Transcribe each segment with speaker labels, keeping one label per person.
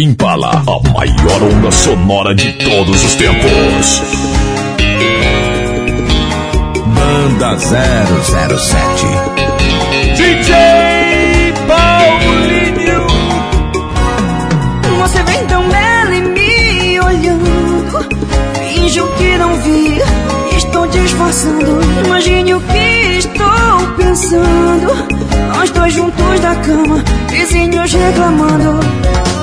Speaker 1: Impala, a maior onda sonora de todos os tempos.
Speaker 2: Banda 007
Speaker 3: DJ Paulinho.
Speaker 4: Você vem tão bela e me olhando Finge que não vi. Estou disfarçando. Imagine o que estou pensando Nós dois juntos da cama Vizinhos reclamando.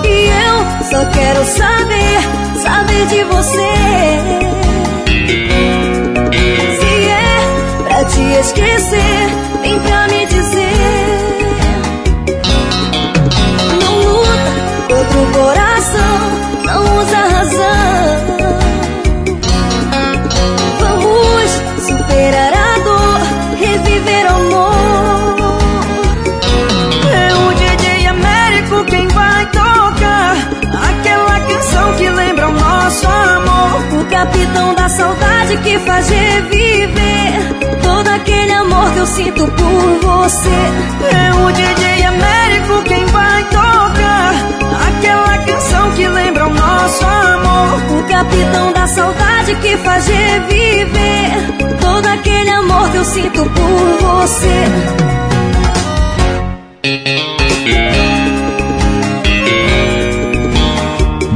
Speaker 4: E eu só quero saber Saber de você. Se é pra te esquecer Vem pra me dizer. Não luta contra o coração Não usa razão O capitão da saudade que faz reviver Todo aquele amor que eu sinto por você. É o DJ Américo quem vai tocar Aquela canção que lembra o nosso amor. O capitão da saudade que faz reviver Todo aquele amor que eu sinto por você.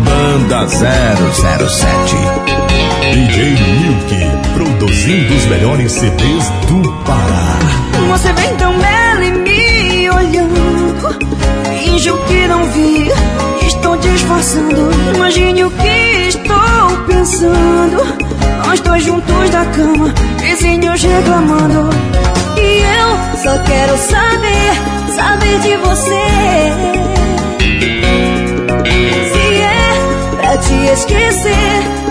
Speaker 2: Banda 007
Speaker 1: DJ Milk, produzindo os melhores CDs do Pará.
Speaker 4: Você vem tão bela e me olhando. Finge que não vi Estou disfarçando Imagine o que estou pensando. Nós dois juntos da cama Vizinhos reclamando. E eu só quero saber Saber de você. Se é pra te esquecer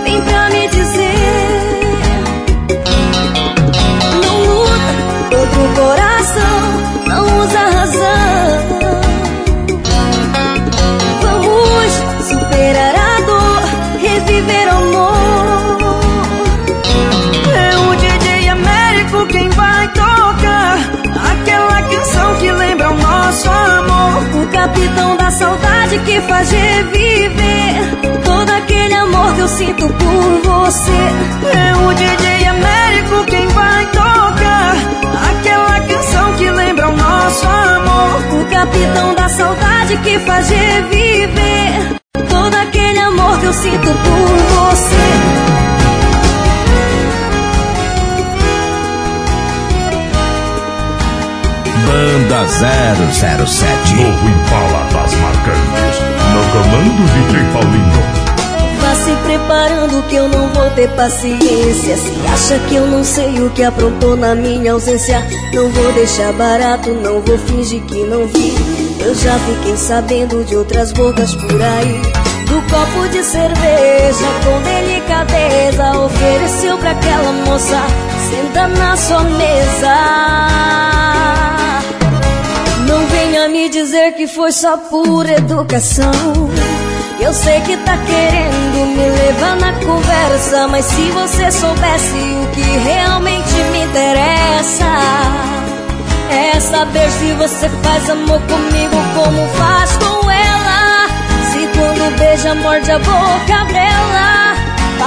Speaker 4: que faz reviver Todo aquele amor que eu sinto por você. É o DJ Américo quem vai tocar. Aquela canção que lembra o nosso amor. O capitão da saudade que faz reviver Todo aquele amor que eu sinto por você
Speaker 2: Banda 007
Speaker 1: Novo Impala das Marcantes. No comando DJ Paulinho.
Speaker 4: Vá se preparando que eu não vou ter paciência Se acha que eu não sei o que aprontou na minha ausência Não vou deixar barato, não vou fingir que não vi Eu já fiquei sabendo de outras bocas por aí Do copo de cerveja com delicadeza Ofereceu pra aquela moça Senta na sua mesa venha me dizer que foi só por educação. Eu sei que tá querendo me levar na conversa, mas se você soubesse o que realmente me interessa, é saber se você faz amor comigo como faz com ela. Se quando beija, morde a boca dela.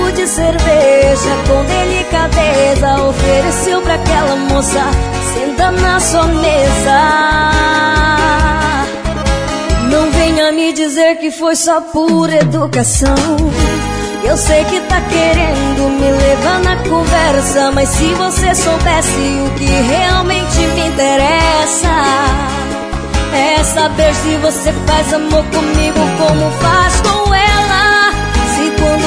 Speaker 4: copo de cerveja com delicadeza ofereceu pra aquela moça senta na sua mesa. Não venha me dizer que foi só por educação. Eu sei que tá querendo me levar na conversa, mas se você soubesse o que realmente me interessa, é saber se você faz amor comigo como faz com ela.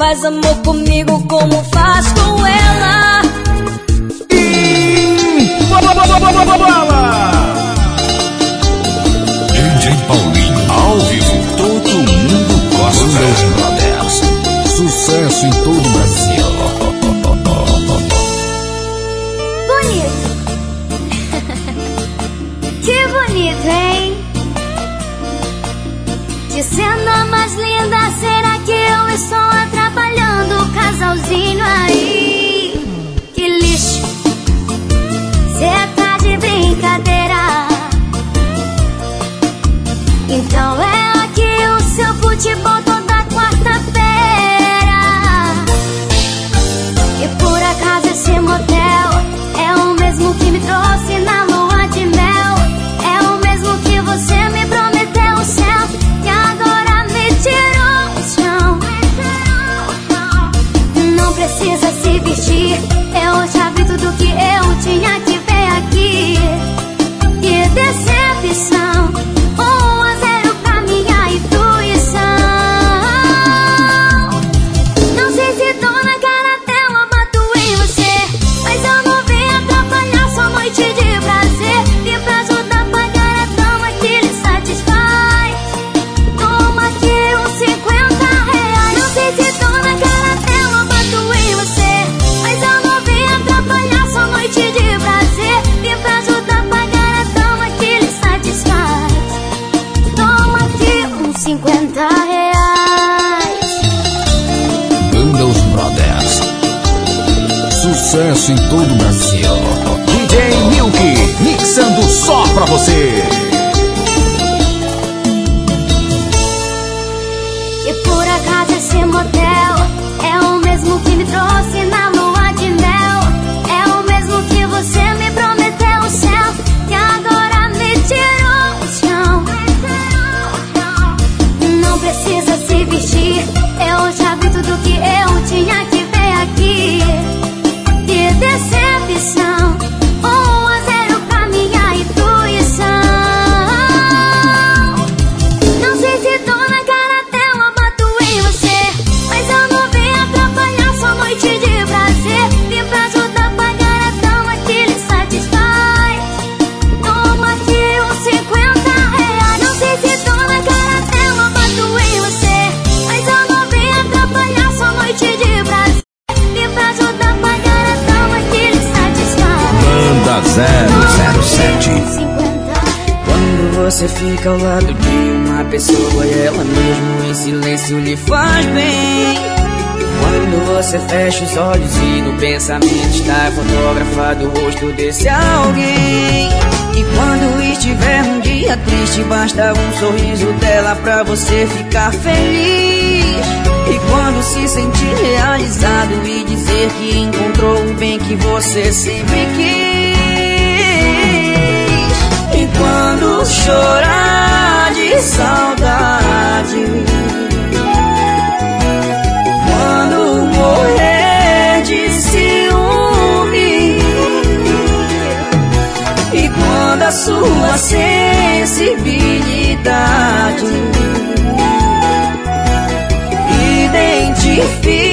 Speaker 4: Faz amor comigo, como faz com ela.
Speaker 3: DJ Paulinho, ao vivo, todo mundo gosta. Brothers, sucesso em todo o Brasil.
Speaker 2: Precisa pra você.
Speaker 5: Fica ao lado de uma pessoa e ela mesmo em silêncio lhe faz bem. Quando você fecha os olhos e no pensamento está fotografado o rosto desse alguém. E quando estiver um dia triste, basta um sorriso dela pra você ficar feliz. E quando se sentir realizado e dizer que encontrou o bem que você sempre quis. Chorar de saudade, quando morrer de ciúme, e quando a sua sensibilidade. Identifica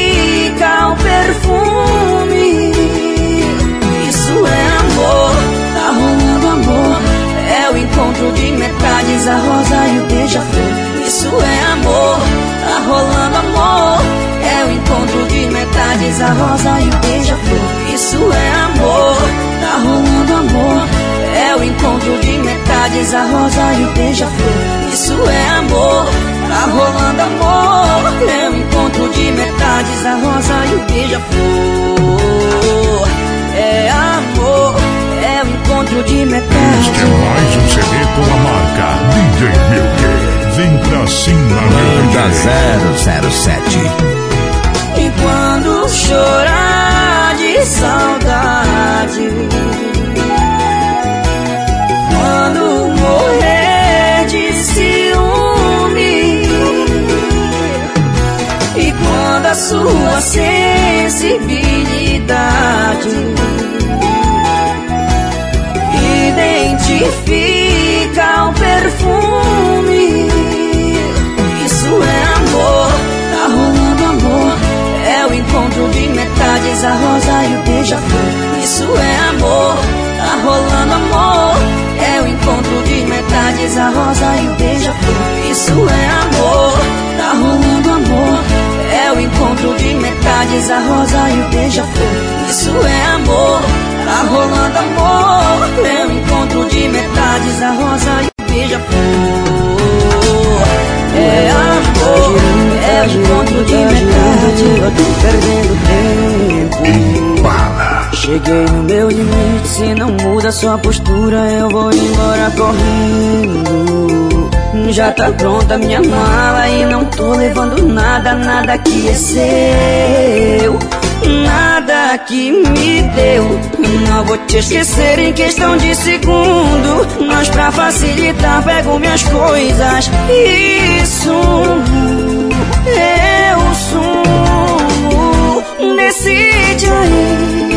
Speaker 5: encontro de metades, a rosa e o beija-flor. Isso é amor, tá rolando amor. É o encontro de metades, a rosa e o beija-flor. Isso é amor, tá rolando amor. É o encontro de metades, a rosa e o beija-flor. Isso é amor, tá rolando amor. É o encontro de metades, a rosa e o beija-flor. É amor.
Speaker 1: Este é mais um CD com a marca DJ Milker. Vem pra cima,
Speaker 3: Banda 007.
Speaker 5: E quando chorar de saudade, quando morrer de ciúme, e quando a sua sensibilidade identifica o perfume. Isso é amor, tá rolando amor. É o encontro de metades, a rosa e o beija-flor. Isso é amor, tá rolando amor. É o encontro de metades, a rosa e o beija-flor. Isso é amor, tá rolando amor. É o encontro de metades, a rosa e o beija-flor. Isso é amor, tá rolando amor. É o encontro de metades, a rosa e o beija-flor. É amor, é o encontro de metades. Eu tô perdendo tempo. Cheguei no meu limite, se não muda sua postura, eu vou embora correndo. Já tá pronta minha mala e não tô levando nada, nada que é seu. Nada que me deu. Não vou te esquecer em questão de segundo. Mas pra facilitar, pego minhas coisas. Isso eu sumo. Decide aí.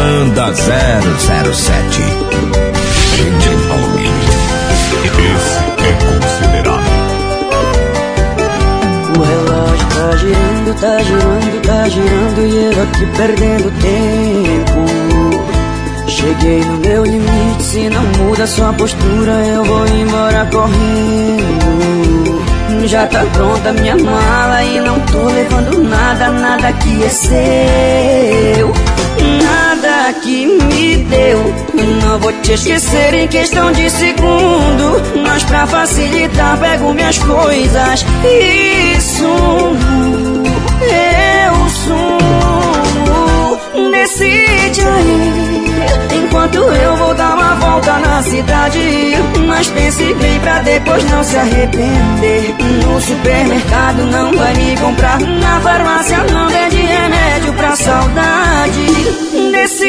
Speaker 3: Banda 007.
Speaker 1: DJ Paulinho. Esse é considerado.
Speaker 5: O relógio tá girando, tá girando, tá girando e eu aqui perdendo tempo. Cheguei no meu limite, se não muda sua postura, eu vou embora correndo. Já tá pronta minha mala e não tô levando nada, nada que é seu. Nada que me deu. Não vou te esquecer em questão de segundo. Mas pra facilitar, pego minhas coisas. Isso eu sumo. Decide aí. Enquanto eu vou dar uma volta na cidade Mas pense bem pra depois não se arrepender No supermercado não vai me comprar Na farmácia não vende remédio pra saudade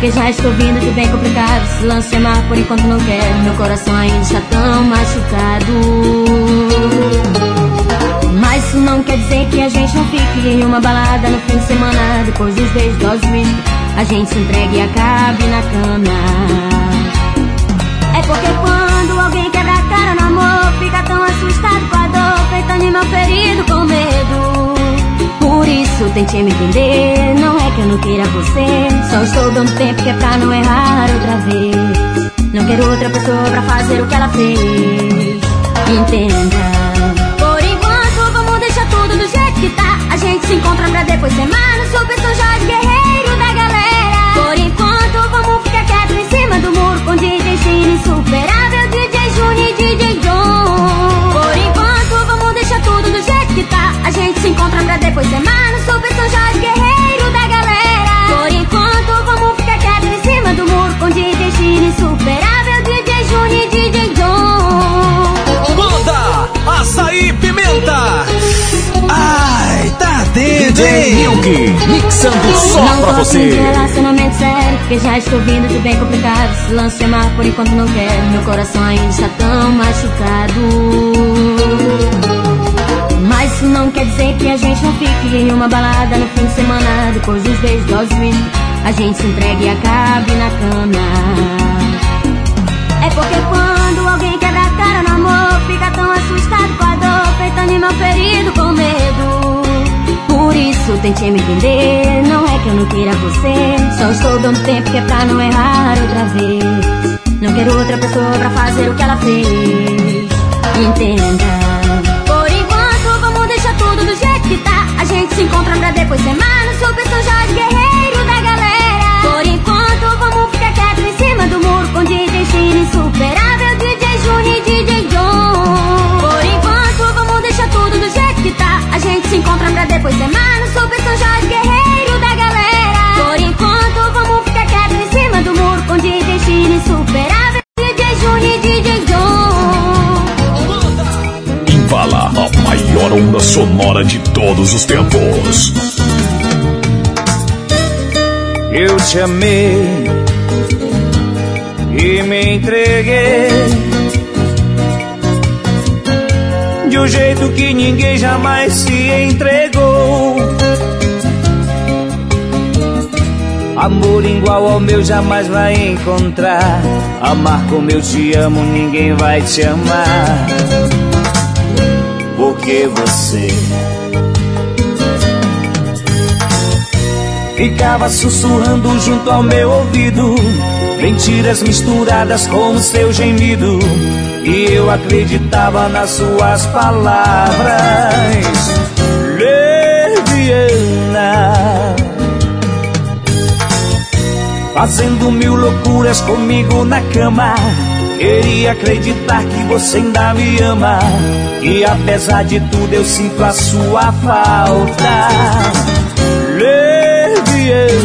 Speaker 6: Porque já estou vindo de bem complicado. Se lance amar por enquanto não quero. Meu coração ainda está tão machucado. Mas isso não quer dizer que a gente não fique Em uma balada no fim de semana. Depois dos beijos, dose de whisky A gente se entregue e acabe na cama. É porque quando alguém quebra a cara no amor Fica tão assustado com a dor. Feito animal ferido com medo isso tente me entender. Não é que eu não queira você Só estou dando tempo que é pra não errar outra vez. Não quero outra pessoa pra fazer o que ela fez. Entenda. Por enquanto vamos deixar tudo do jeito que tá. A gente se encontra pra depois mais. No Super São Jorge Guerreiro da galera. Por enquanto vamos ficar quieto em cima do muro Com DJ Chine insuperável DJ Juni DJ depois ser mais no Super São Jorge Guerreiro da galera Por enquanto vamos ficar quieto em cima do muro Com DJ Chine insuperável DJ Juni e DJ John
Speaker 3: Banda Açaí Pimenta. Ah, DJ Milk, mixando só
Speaker 6: não
Speaker 3: pra
Speaker 6: tô
Speaker 3: você.
Speaker 6: de relacionamento sério, porque já estou vindo de bem complicado. Se lance amar por enquanto não quero, meu coração ainda está tão machucado. Mas isso não quer dizer que a gente não fique em uma balada no fim de semana. Depois dos beijos, dose whisky, a gente se entrega e acabe na cama. É porque quando alguém quebra a cara no amor, fica tão assustado com a dor, feito animal ferido com medo. Por isso tente me entender, não é que eu não queira você, só estou dando tempo que é pra não errar outra vez. Não quero outra pessoa pra fazer o que ela fez. Entenda. Se encontra pra depois ser mano, super São Jorge guerreiro da galera. Por enquanto, vamos ficar quieto em cima do muro com DJ Chile insuperável, DJ Juni e DJ John. Por enquanto, vamos deixar tudo do jeito que tá. A gente se encontra pra depois ser mano, super São Jorge guerreiro
Speaker 1: sonora de todos os tempos.
Speaker 7: Eu te amei e me entreguei de um jeito que ninguém jamais se entregou. Amor igual ao meu jamais vai encontrar. Amar como eu te amo, ninguém vai te amar. Porque você. Ficava sussurrando junto ao meu ouvido. Mentiras misturadas com o seu gemido. E eu acreditava nas suas palavras. Leviana Fazendo mil loucuras comigo na cama Queria acreditar que você ainda me ama E apesar de tudo eu sinto a sua falta Leviana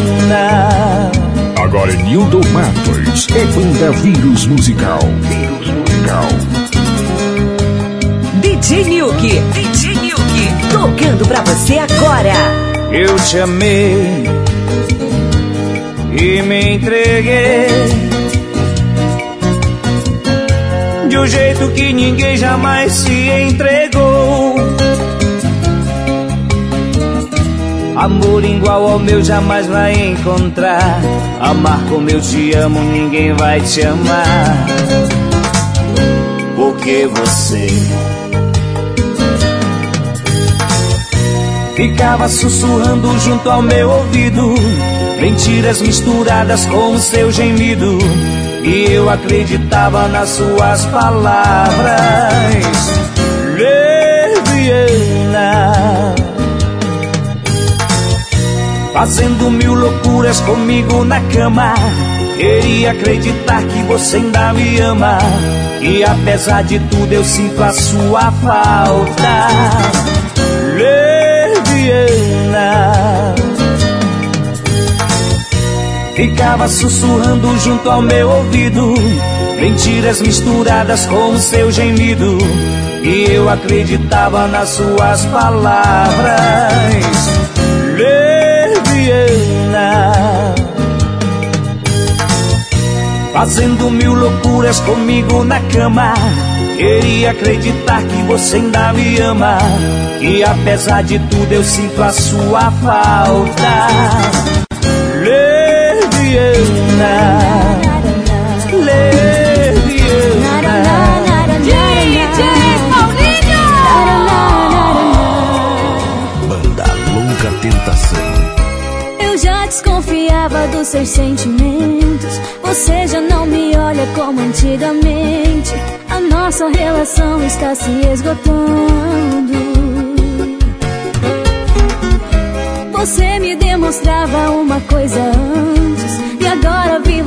Speaker 1: Agora é Nildo Matos, é banda Vírus Musical. Vírus Musical.
Speaker 8: DJ Milk, DJ Milk, tocando pra você agora.
Speaker 7: Eu te amei e me entreguei de um jeito que ninguém jamais se entregou. Amor igual ao meu jamais vai encontrar. Amar como eu te amo, ninguém vai te amar. Porque você Ficava sussurrando junto ao meu ouvido Mentiras misturadas com o seu gemido E eu acreditava nas suas palavras. Leviana Fazendo mil loucuras comigo na cama. Queria acreditar que você ainda me ama. E apesar de tudo eu sinto a sua falta. Leviana Ficava sussurrando junto ao meu ouvido. Mentiras misturadas com o seu gemido. E eu acreditava nas suas palavras. Leviana Fazendo mil loucuras comigo na cama. Queria acreditar que você ainda me ama. Que apesar de tudo eu sinto a sua falta
Speaker 9: desconfiava dos seus sentimentos. Você já não me olha como antigamente. A nossa relação está se esgotando. Você me demonstrava uma coisa antes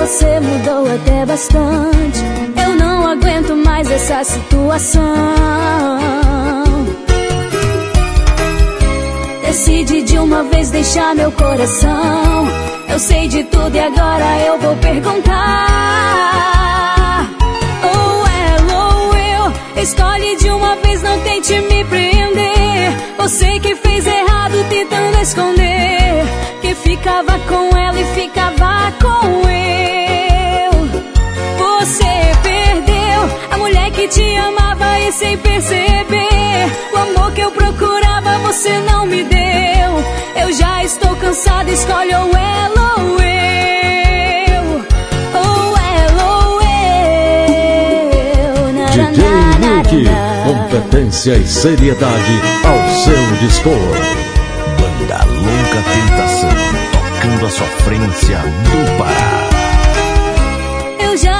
Speaker 9: você mudou até bastante. Eu não aguento mais essa situação. Decide de uma vez deixar meu coração. Eu sei de tudo e agora eu vou perguntar. Ou ela ou eu, escolhe de uma vez, não tente me prender. Você que fez errado tentando esconder.
Speaker 4: Que ficava com ela e ficava com te amava e sem perceber. O amor que eu procurava você não me deu. Eu já estou cansada, escolhe ou ela ou eu. Ou ela ou eu. Na,
Speaker 1: DJ Milk, competência e seriedade ao seu dispor.
Speaker 2: Banda Louca Tentação, tocando a sofrência do Pará.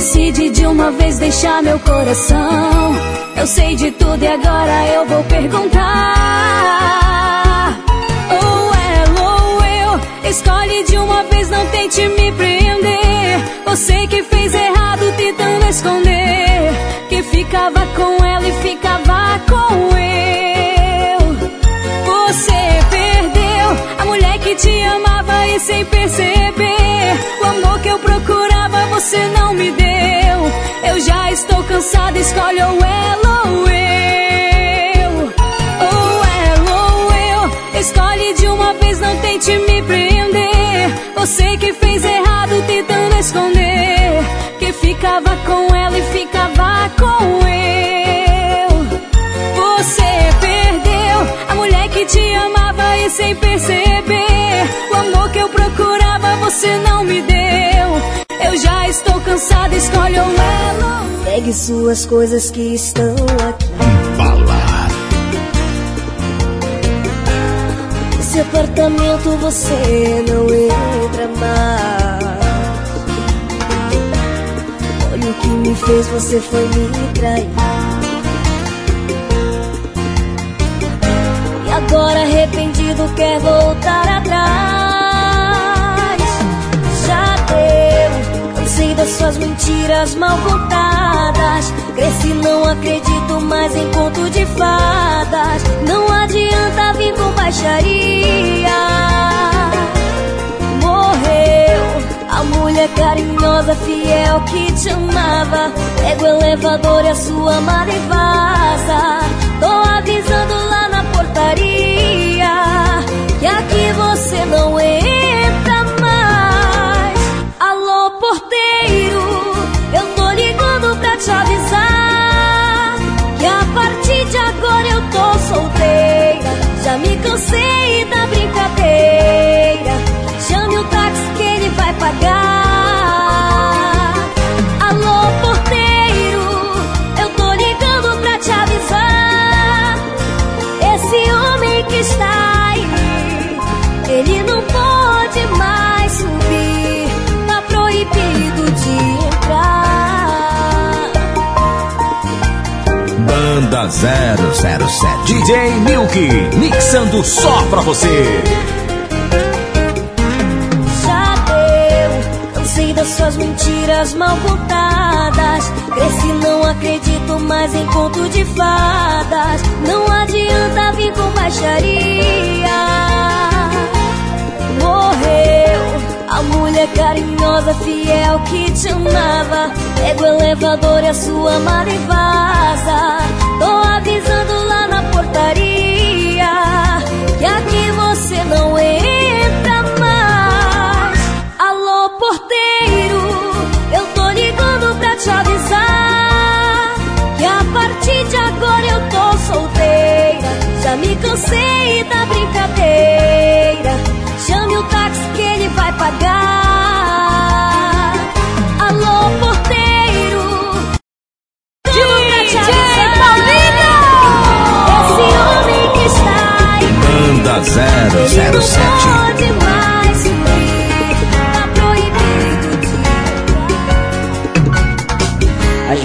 Speaker 4: Decide de uma vez deixar meu coração. Eu sei de tudo e agora eu vou perguntar. Ou ela ou eu, escolhe de uma vez, não tente me prender. Você que fez errado tentando esconder. Que ficava com ela e ficava com eu. Que te amava e sem perceber. O amor que eu procurava você não me deu. Eu já estou cansada, escolhe ou ela ou eu. Ou ela ou eu. Escolhe de uma vez, não tente me prender. Você que fez errado tentando esconder. Que ficava com ela e ficava com eu. Você perdeu a mulher que te amava e sem perceber. Você não me deu. Eu já estou cansada, escolhe ou ela. Pegue suas coisas que estão aqui.
Speaker 2: Bala.
Speaker 4: Esse apartamento você não entra mais. Olha o que me fez, você foi me trair. E agora arrependido quer voltar atrás. Suas mentiras mal contadas. Cresci, não acredito mais em conto de fadas. Não adianta vir com baixaria. Morreu a mulher carinhosa, fiel que te amava. Pega o elevador e a sua amada e vaza. Tô avisando lá na portaria que aqui você não entra cansei
Speaker 2: Banda 007.
Speaker 3: DJ Milk, mixando só pra você.
Speaker 4: Já deu, cansei das suas mentiras mal contadas. Cresci, não acredito mais em conto de fadas. Não adianta vir com baixaria. Morreu a mulher carinhosa, fiel que te amava. Pega o elevador e a sua amada e vaza. Cansei da brincadeira. Chame o táxi que ele vai pagar. Alô, porteiro. Te avisar. Esse homem que está aí.
Speaker 2: Banda
Speaker 4: Ele
Speaker 2: 007.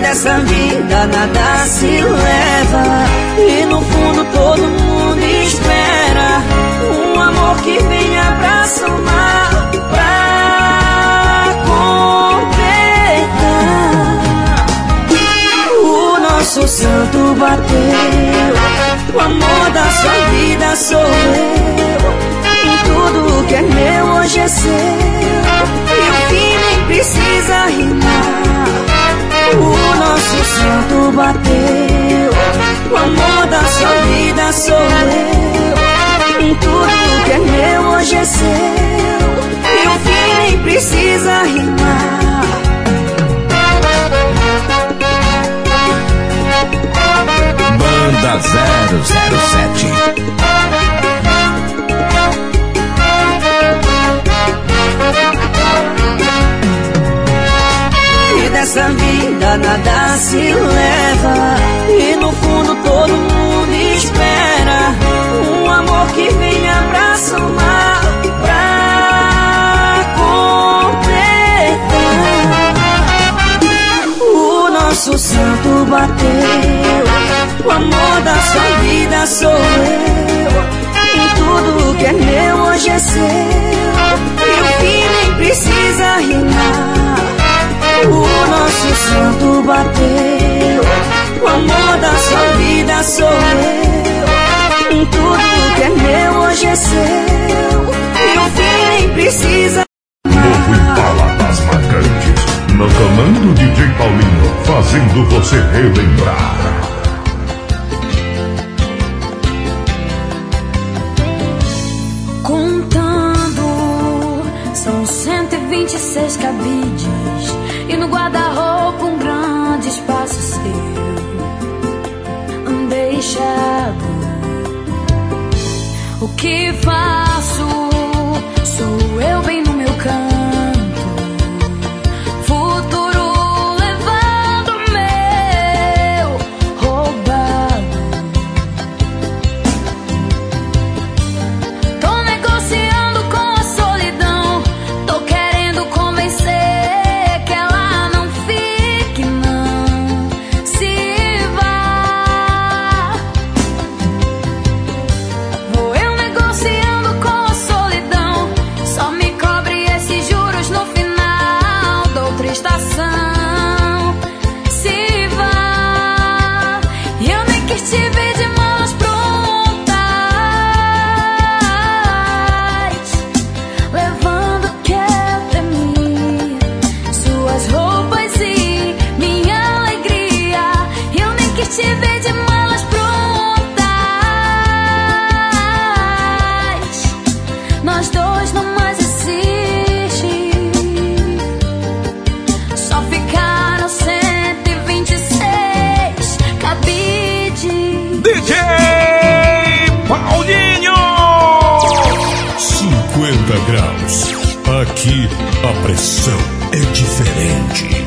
Speaker 5: Dessa vida nada se leva, e no fundo todo mundo espera um amor que venha pra somar, pra completar. O nosso santo bateu. O amor da sua vida sou eu. E tudo que é meu hoje é seu. E o fim nem precisa rimar. Nosso santo bateu. O amor da sua vida sou eu. E tudo que é meu hoje é seu. O fim nem precisa rimar.
Speaker 1: Banda 007
Speaker 5: Dessa vida nada se leva E no fundo todo mundo espera Um amor que venha pra somar Pra completar O nosso santo bateu o amor da sua vida sou eu. E tudo que é meu hoje é seu. E o fim nem precisa rimar. O nosso santo bateu. O amor da sua vida sou eu. E tudo que é meu hoje é seu. E o fim nem precisa
Speaker 1: Novo Impala das Marcantes. No comando DJ Paulinho, fazendo você relembrar.
Speaker 9: Contando, são 126 cabides no guarda-roupa um grande espaço seu deixado. O que faço?
Speaker 1: É diferente.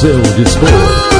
Speaker 10: Seu dispor.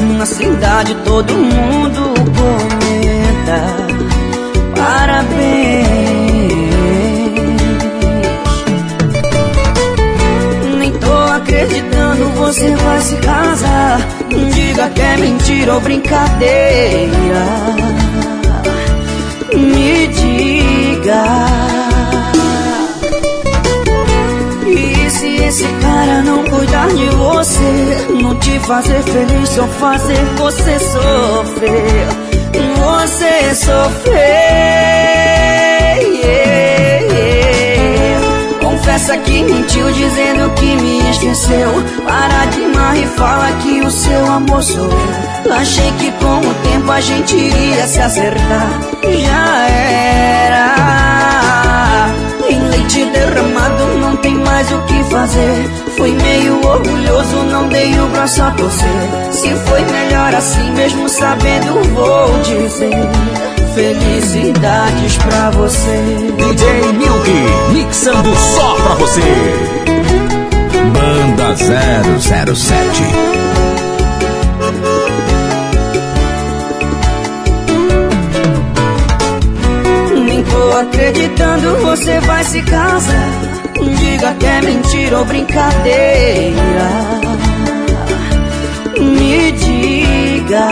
Speaker 5: Na cidade todo mundo comenta. Parabéns. Nem tô acreditando, você vai se casar. Diga que é mentira ou brincadeira. Fazer feliz, só fazer você sofrer, você sofrer. Confessa que mentiu dizendo que me esqueceu. Para de mar e fala que o seu amor sou eu. Achei que com o tempo a gente iria se acertar. Já era. Tem mais o que fazer. Fui meio orgulhoso, não dei o braço a torcer. Se foi melhor assim mesmo sabendo vou dizer. Felicidades pra você.
Speaker 3: DJ Milk, mixando só pra você. Banda 007
Speaker 5: acreditando você vai se casar. Diga que é mentira ou brincadeira. Me diga.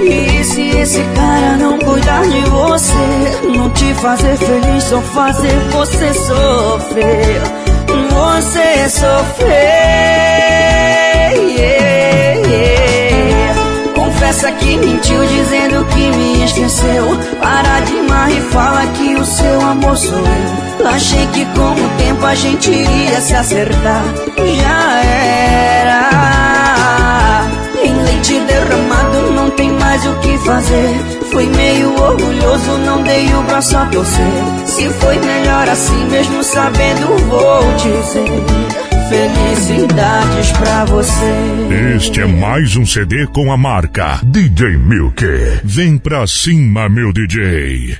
Speaker 5: E se esse cara não cuidar de você, não te fazer feliz, só fazer você sofrer, você sofrer. Confessa que mentiu dizendo que me esqueceu. Para de mar e fala que o seu amor sou eu. Achei que com o tempo a gente iria se acertar. Já era. Em leite derramado não tem mais o que fazer. Fui meio orgulhoso, não dei o braço a torcer. Se foi melhor assim mesmo sabendo vou dizer Felicidades pra você.
Speaker 1: Este é mais um CD com a marca DJ Milk. Vem pra cima, meu DJ.